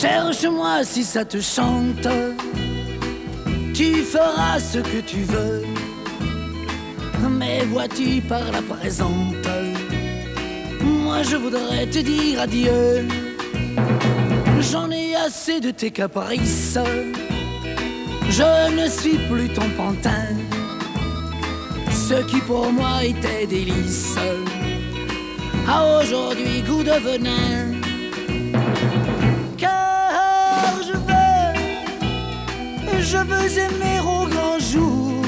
Cherche-moi si ça te chante, tu feras ce que tu veux. Mais vois-tu par la présente, moi je voudrais te dire adieu. J'en ai assez de tes caprices, je ne suis plus ton pantin. Ce qui pour moi était délice a aujourd'hui goût de venin. Je veux aimer au grand jour,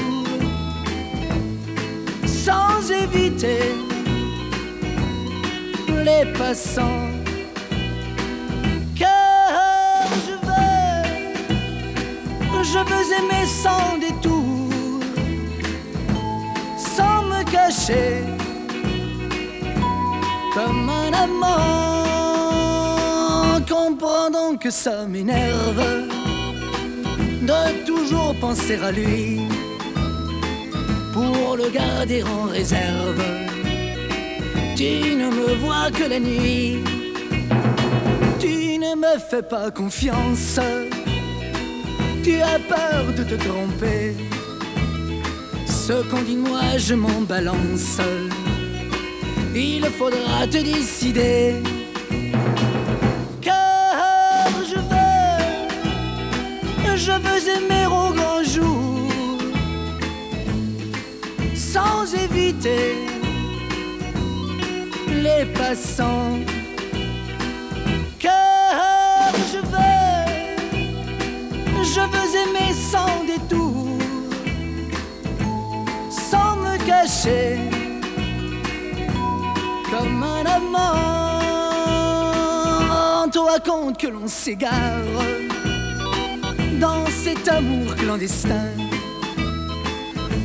sans éviter les passants. Car je veux, je veux aimer sans détour, sans me cacher comme un amant. Comprends donc que ça m'énerve de toujours penser à lui pour le garder en réserve. Tu ne me vois que la nuit, tu ne me fais pas confiance, tu as peur de te tromper. Ce qu'on dit moi, je m'en balance il faudra te décider. Je veux aimer au grand jour, sans éviter les passants. Car je veux, je veux aimer sans détour, sans me cacher comme un amant. Toi compte que l'on s'égare dans cet amour clandestin.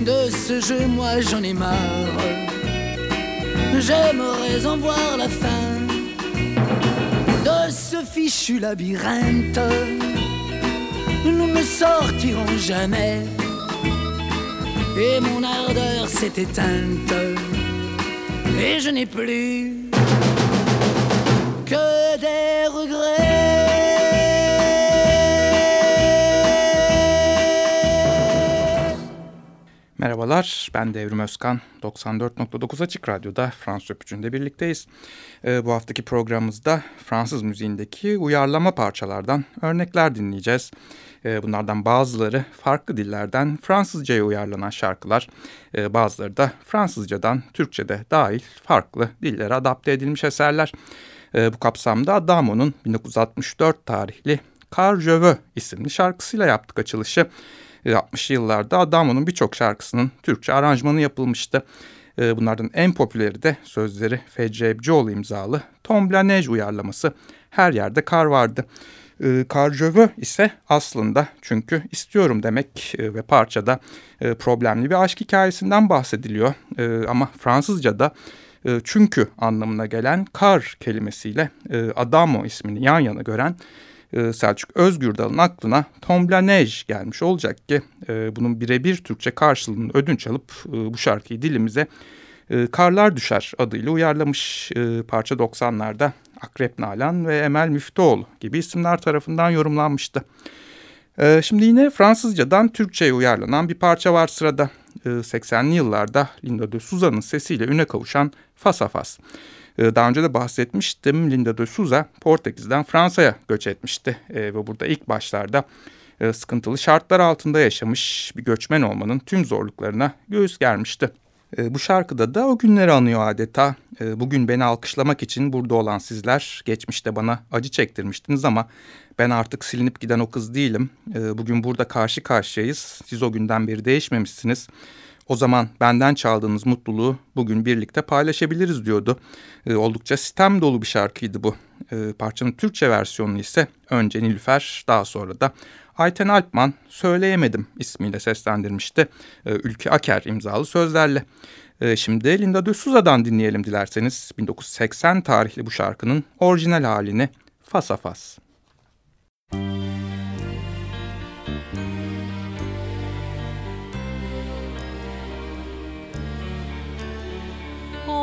De ce jeu, moi j'en ai marre. J'aimerais en voir la fin de ce fichu labyrinthe. Nous ne sortirons jamais. Et mon ardeur s'est éteinte et je n'ai plus que des regrets. Merhabalar, ben Devrim Özkan. 94.9 Açık Radyo'da Fransız Öpücü'nde birlikteyiz. Ee, bu haftaki programımızda Fransız müziğindeki uyarlama parçalardan örnekler dinleyeceğiz. Ee, bunlardan bazıları farklı dillerden Fransızcaya uyarlanan şarkılar, ee, bazıları da Fransızcadan Türkçe'de dahil farklı dillere adapte edilmiş eserler. Ee, bu kapsamda Adamo'nun 1964 tarihli Car Je isimli şarkısıyla yaptık açılışı. 60'lı yıllarda Adamo'nun birçok şarkısının Türkçe aranjmanı yapılmıştı. Bunlardan en popüleri de sözleri Fecri Ebcioğlu imzalı Tom Neige uyarlaması Her Yerde Kar vardı. Karjövö ise aslında çünkü istiyorum demek ve parçada problemli bir aşk hikayesinden bahsediliyor. Ama Fransızca'da çünkü anlamına gelen kar kelimesiyle Adamo ismini yan yana gören Selçuk Özgürdal'ın aklına Tomblanej gelmiş olacak ki bunun birebir Türkçe karşılığını ödünç alıp bu şarkıyı dilimize Karlar Düşer adıyla uyarlamış parça 90'larda Akrep Nalan ve Emel Müftüoğlu gibi isimler tarafından yorumlanmıştı. Şimdi yine Fransızcadan Türkçe'ye uyarlanan bir parça var sırada. 80'li yıllarda Linda de Souza'nın sesiyle üne kavuşan Fasafas. Daha önce de bahsetmiştim Linda de Souza Portekiz'den Fransa'ya göç etmişti. Ve burada ilk başlarda sıkıntılı şartlar altında yaşamış bir göçmen olmanın tüm zorluklarına göğüs germişti. Bu şarkıda da o günleri anıyor adeta. Bugün beni alkışlamak için burada olan sizler geçmişte bana acı çektirmiştiniz ama ben artık silinip giden o kız değilim. Bugün burada karşı karşıyayız. Siz o günden beri değişmemişsiniz. O zaman benden çaldığınız mutluluğu bugün birlikte paylaşabiliriz diyordu. Oldukça sistem dolu bir şarkıydı bu. Parçanın Türkçe versiyonu ise önce Nilüfer daha sonra da Ayten Alpman Söyleyemedim ismiyle seslendirmişti. Ülke Aker imzalı sözlerle. Şimdi Linda de dinleyelim dilerseniz 1980 tarihli bu şarkının orijinal halini Fasa Fas.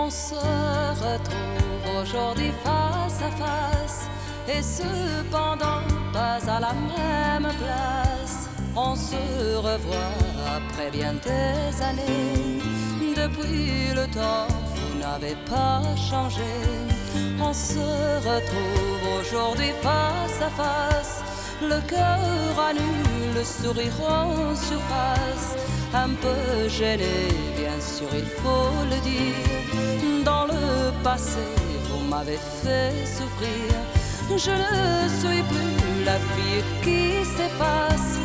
On se retrouve aujourd'hui face à face et cependant pas à la même place. On se revoit après bien des années. Depuis le temps, vous n'avez pas changé. On se retrouve aujourd'hui face à face. Le cœur à nu, le sourire en surface. Un peu gêné, bien sûr, il faut le dire. Dans le passé, vous m'avez fait souffrir. Je ne suis plus la fille qui s'efface,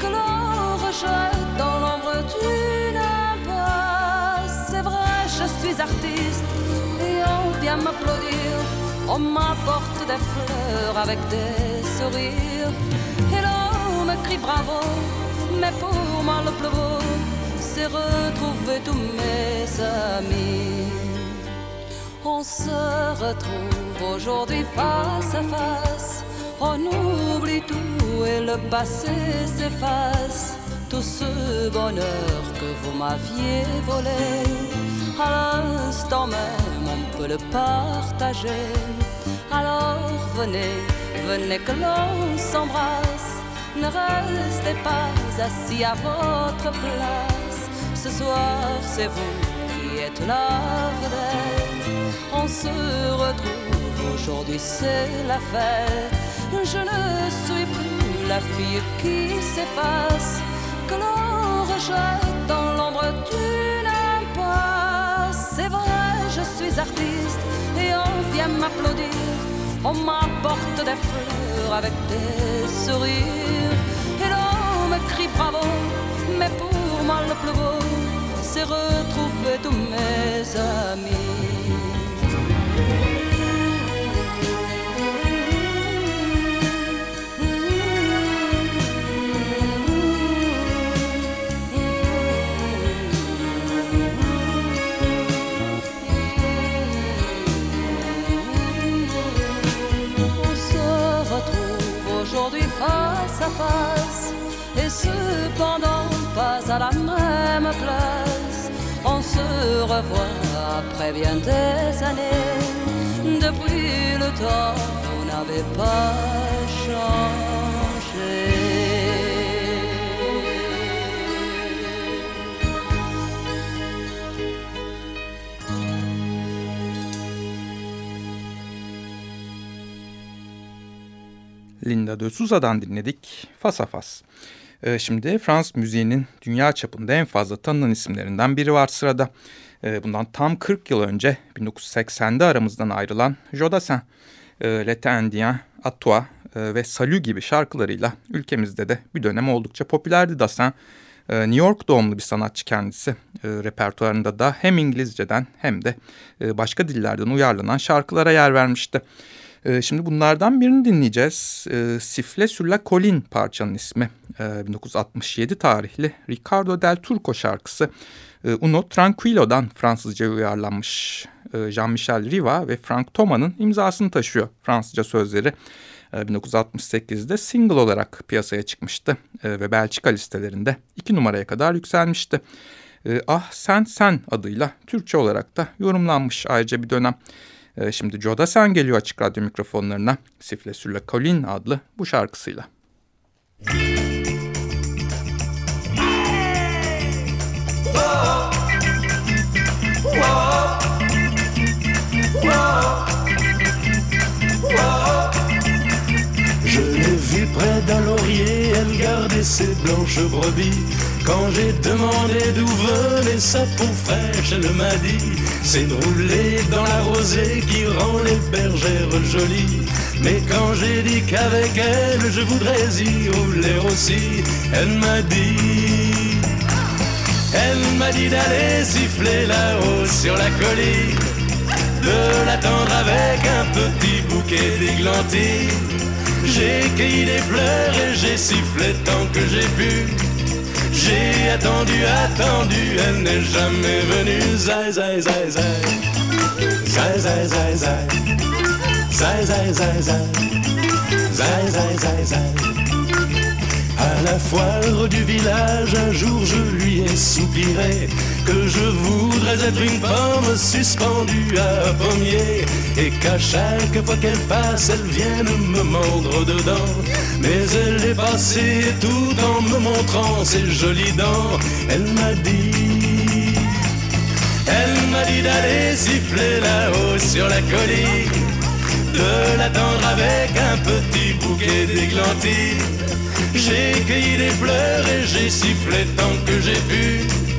que l'on rejette dans l'ombre d'une impasse. C'est vrai, je suis artiste et on vient m'applaudir. On m'apporte des fleurs avec des sourires. Et l'on me crie bravo, mais pour moi le plus beau, c'est retrouver tous mes amis. On se retrouve aujourd'hui face à face. On oublie tout et le passé s'efface. Tout ce bonheur que vous m'aviez volé, à l'instant même on peut le partager. Alors venez, venez que l'on s'embrasse. Ne restez pas assis à votre place. Ce soir c'est vous qui êtes la vedette on se retrouve. Aujourd'hui c'est la fête. Je ne suis plus la fille qui s'efface, que l'on rejette dans l'ombre d'une impasse. C'est vrai, je suis artiste et on vient m'applaudir. On m'apporte des fleurs avec des sourires. Et l'on me crie bravo, mais pour moi le plus beau, c'est retrouver tous mes amis. Revoit après bien des années. Depuis le temps, vous n'avez pas changé. Linda de Sousa'dan dinledik Fasafas. Ee, şimdi Fransız müziğinin dünya çapında en fazla tanınan isimlerinden biri var sırada. Ee, bundan tam 40 yıl önce 1980'de aramızdan ayrılan Jodassin, e, Atua e, ve Salut gibi şarkılarıyla ülkemizde de bir dönem oldukça popülerdi Dassin. E, New York doğumlu bir sanatçı kendisi. E, repertuarında da hem İngilizceden hem de başka dillerden uyarlanan şarkılara yer vermişti. Ee, şimdi bunlardan birini dinleyeceğiz. E, Sifle sur la Colline parçanın ismi. 1967 tarihli Ricardo del Turco şarkısı. E, Uno Tranquillo'dan Fransızca uyarlanmış. Jean-Michel Riva ve Frank Thomas'ın imzasını taşıyor Fransızca sözleri. 1968'de single olarak piyasaya çıkmıştı ve Belçika listelerinde iki numaraya kadar yükselmişti. Ah Sen Sen adıyla Türkçe olarak da yorumlanmış ayrıca bir dönem. Ee, şimdi Joe sen geliyor açık radyo mikrofonlarına. Sifle Sülle Colin adlı bu şarkısıyla. Vue près d'un laurier, elle gardait ses blanches brebis. Quand j'ai demandé d'où venait sa peau fraîche, elle m'a dit C'est de rouler dans la rosée qui rend les bergères jolies. Mais quand j'ai dit qu'avec elle je voudrais y rouler aussi, elle m'a dit Elle m'a dit d'aller siffler là-haut sur la colline, de l'attendre avec un petit bouquet d'églantines. J'ai cueilli des fleurs et j'ai sifflé tant que j'ai pu. J'ai attendu, attendu, elle n'est jamais venue. Zai, zai, zai, zai. Zai, zai, zai, zai. Zai, zai, zai, zai. Zai, zai, zai, zai. À la foire du village, un jour je lui ai soupiré que je voudrais être une pomme suspendue à un pommier et qu'à chaque fois qu'elle passe, elle vienne me mordre dedans. Mais elle est passée tout en me montrant ses jolies dents. Elle m'a dit, elle m'a dit d'aller siffler là-haut sur la colline, de l'attendre avec un petit bouquet d'églantines. J'ai cueilli des fleurs et j'ai sifflé tant que j'ai pu.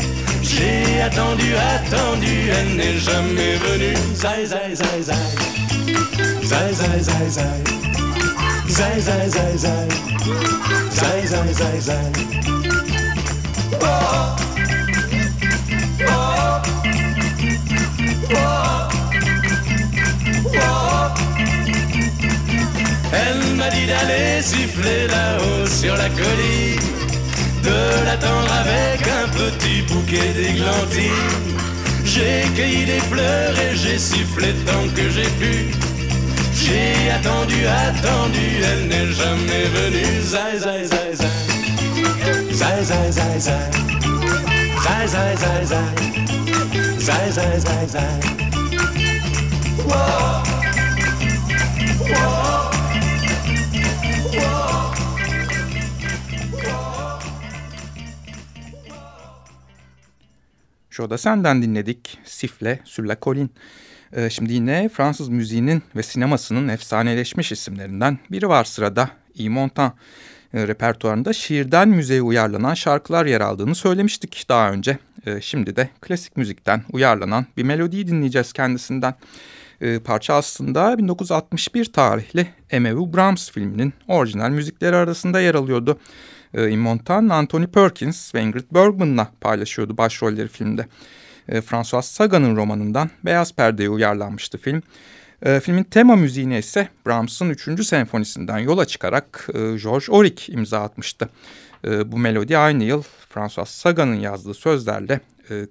J'ai attendu, attendu, elle n'est jamais venue. Zai, zai, zai, zai. Zai, zai, zai, zai. Zai, zai, zai, zai. Zai, zai, zai, zai. Oh. Oh. Oh. Elle m'a dit d'aller siffler là-haut sur la colline de l'attendre avec un petit bouquet d'églantines. J'ai cueilli des fleurs et j'ai sifflé tant que j'ai pu. J'ai attendu, attendu, elle n'est jamais venue. Zai, zai, zai, zai. Zai, zai, zai, zai. Zai, zai, zai, zai. Zai, zai, zai, zai. Whoa. Whoa. Şurada senden dinledik. Sifle, Sülle Colin. Ee, şimdi yine Fransız müziğinin ve sinemasının efsaneleşmiş isimlerinden biri var sırada. Yves Montand. E, repertuarında şiirden müziğe uyarlanan şarkılar yer aldığını söylemiştik daha önce. E, şimdi de klasik müzikten uyarlanan bir melodiyi dinleyeceğiz kendisinden. E, parça aslında 1961 tarihli Emevu Brahms filminin orijinal müzikleri arasında yer alıyordu. E, Montan, Anthony Perkins ve Ingrid Bergman'la paylaşıyordu başrolleri filmde. E, François Sagan'ın romanından Beyaz Perde'ye uyarlanmıştı film. E, filmin tema müziğine ise Brahms'ın 3. senfonisinden yola çıkarak e, George Auric imza atmıştı. E, bu melodi aynı yıl François Sagan'ın yazdığı sözlerle e,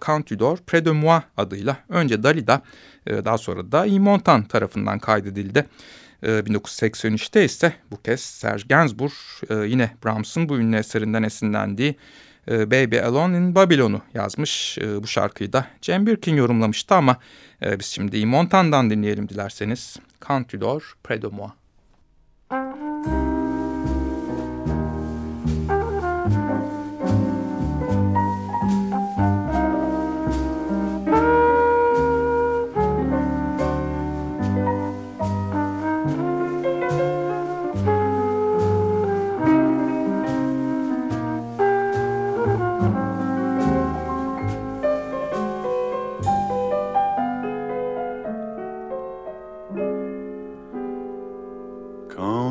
de Moi adıyla önce Dalida e, daha sonra da Montan tarafından kaydedildi. 1983'te ee, ise bu kez Serge Gainsbourg e, yine Brahms'ın bu ünlü eserinden esinlendiği e, Baby Alone in Babylon'u yazmış. E, bu şarkıyı da Cem Birkin yorumlamıştı ama biz şimdi Montan'dan dinleyelim dilerseniz. Cantidor Près de Moi.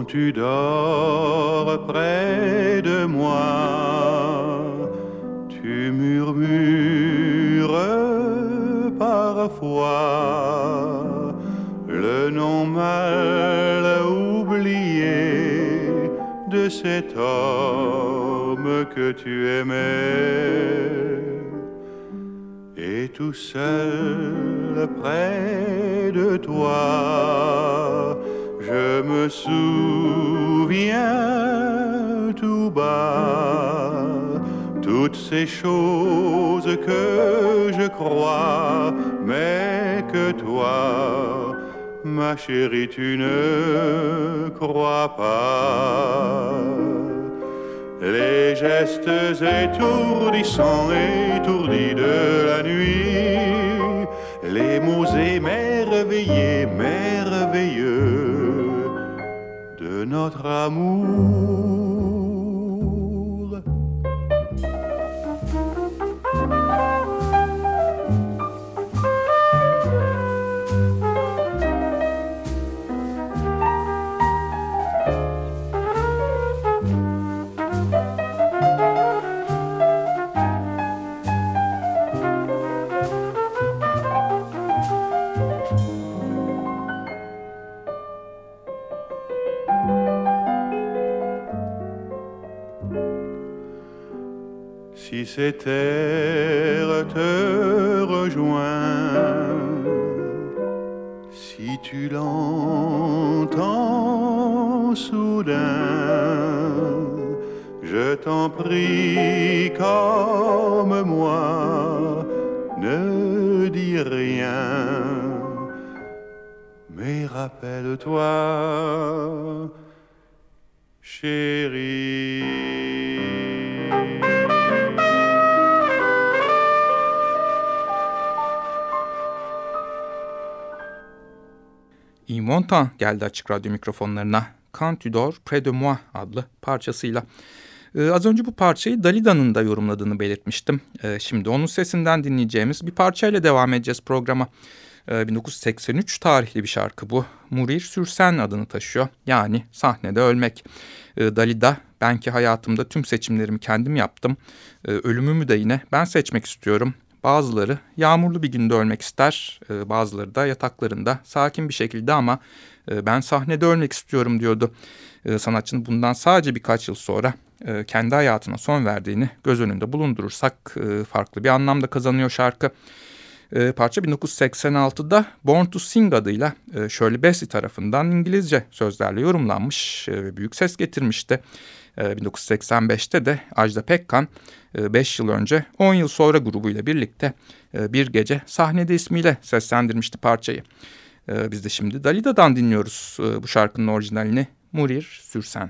Tu dors près de moi, tu murmures parfois le nom mal oublié de cet homme que tu aimais. Et tout seul près de toi, je me souviens tout bas toutes ces choses que je crois, mais que toi, ma chérie, tu ne crois pas. Les gestes étourdissants, étourdis de la nuit, les mots émerveillés, merveilleux notre amour. Cette terre te rejoint, si tu l'entends soudain, je t'en prie comme moi, ne dis rien. Mais rappelle-toi, chérie. Yves Montand geldi açık radyo mikrofonlarına. Quand tu près de moi adlı parçasıyla. Ee, az önce bu parçayı Dalida'nın da yorumladığını belirtmiştim. Ee, şimdi onun sesinden dinleyeceğimiz bir parçayla devam edeceğiz programa. Ee, 1983 tarihli bir şarkı bu. Mourir Sürsen adını taşıyor. Yani sahnede ölmek. Ee, Dalida ben ki hayatımda tüm seçimlerimi kendim yaptım. Ee, ölümümü de yine ben seçmek istiyorum. Bazıları yağmurlu bir günde ölmek ister, e, bazıları da yataklarında sakin bir şekilde ama e, ben sahnede ölmek istiyorum diyordu. E, sanatçının bundan sadece birkaç yıl sonra kendi hayatına son verdiğini göz önünde bulundurursak farklı bir anlamda kazanıyor şarkı. Parça 1986'da Born to Sing adıyla Shirley Bassey tarafından İngilizce sözlerle yorumlanmış ve büyük ses getirmişti. 1985'te de Ajda Pekkan 5 yıl önce 10 yıl sonra grubuyla birlikte bir gece sahnede ismiyle seslendirmişti parçayı. Biz de şimdi Dalida'dan dinliyoruz bu şarkının orijinalini Murir Sürsen.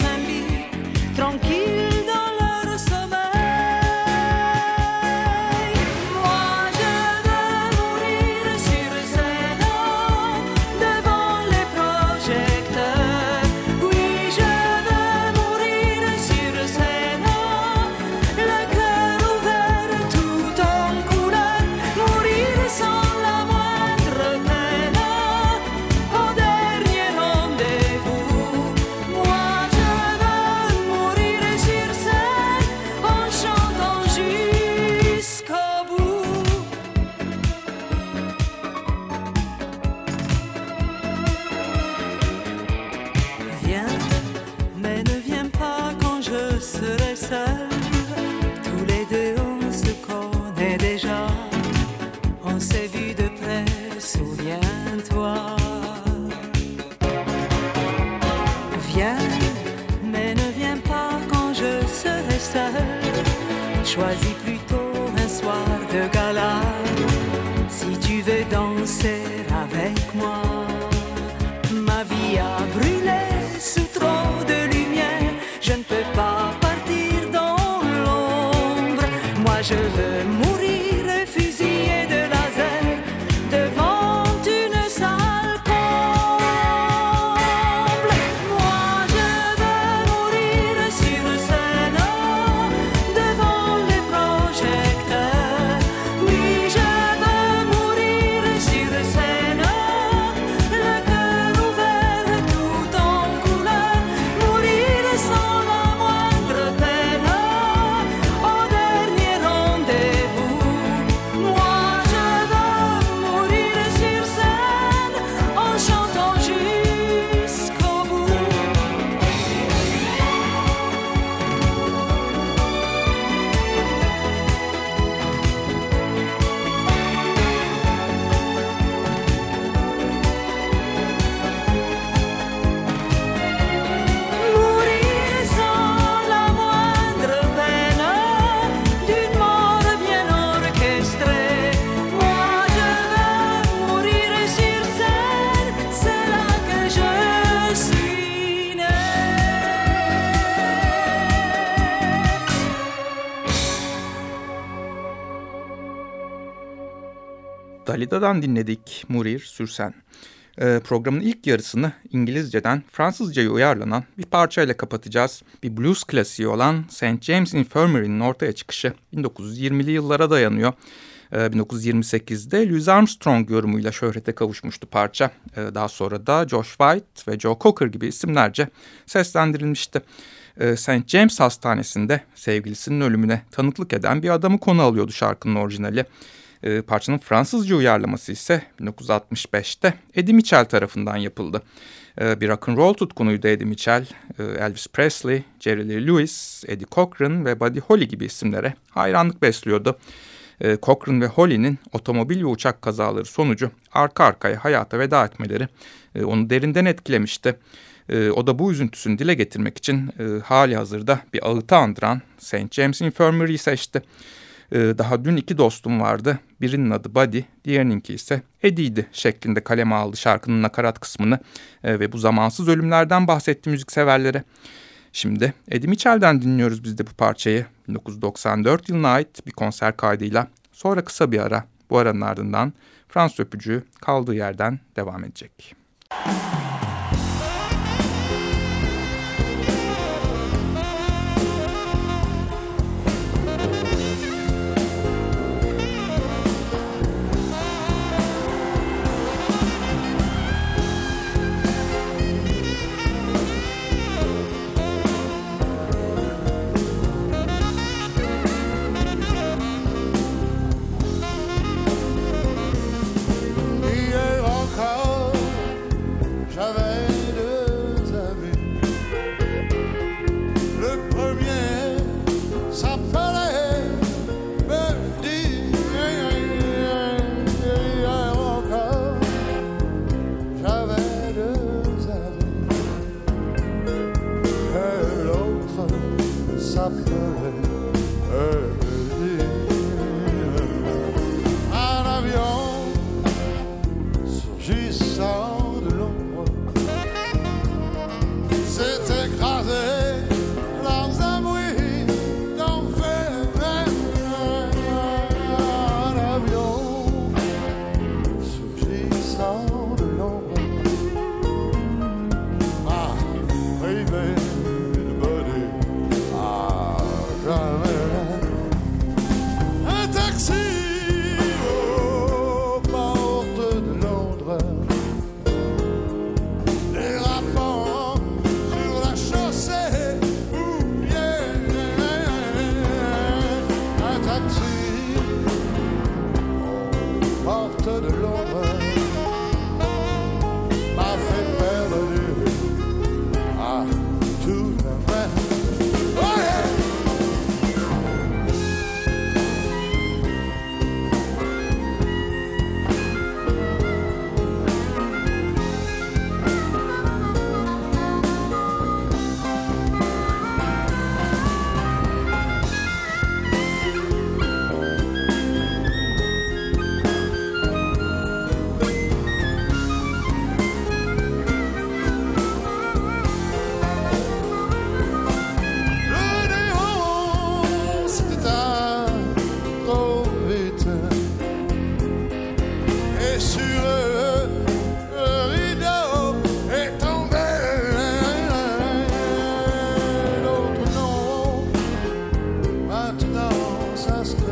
Choisis plutôt un soir de gala si tu veux danser avec moi. Ma vie a brûlé sous trop de Dalida'dan dinledik Murir Sürsen. Ee, programın ilk yarısını İngilizceden Fransızca'ya uyarlanan bir parçayla kapatacağız. Bir blues klasiği olan St. James Infirmary'nin ortaya çıkışı 1920'li yıllara dayanıyor. 1928'de Louis Armstrong yorumuyla şöhrete kavuşmuştu parça. Ee, daha sonra da Josh White ve Joe Cocker gibi isimlerce seslendirilmişti. Ee, St. James Hastanesi'nde sevgilisinin ölümüne tanıklık eden bir adamı konu alıyordu şarkının orijinali. Ee, parçanın Fransızca uyarlaması ise 1965'te Eddie Mitchell tarafından yapıldı. bir rock'n'roll tutkunuydu Eddie Mitchell. Elvis Presley, Jerry Lee Lewis, Eddie Cochran ve Buddy Holly gibi isimlere hayranlık besliyordu e, Cochran ve Holly'nin otomobil ve uçak kazaları sonucu arka arkaya hayata veda etmeleri e, onu derinden etkilemişti. E, o da bu üzüntüsünü dile getirmek için e, hali hazırda bir ağıtı andıran St. James Infirmary'i seçti. E, daha dün iki dostum vardı. Birinin adı Buddy, diğerininki ise Eddie'ydi şeklinde kaleme aldı şarkının nakarat kısmını e, ve bu zamansız ölümlerden bahsetti müzikseverlere. Şimdi Eddie Mitchell'den dinliyoruz biz de bu parçayı. 1994 yılına ait bir konser kaydıyla. Sonra kısa bir ara. Bu aranın ardından Fransız öpücüğü kaldığı yerden devam edecek. Müzik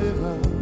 river.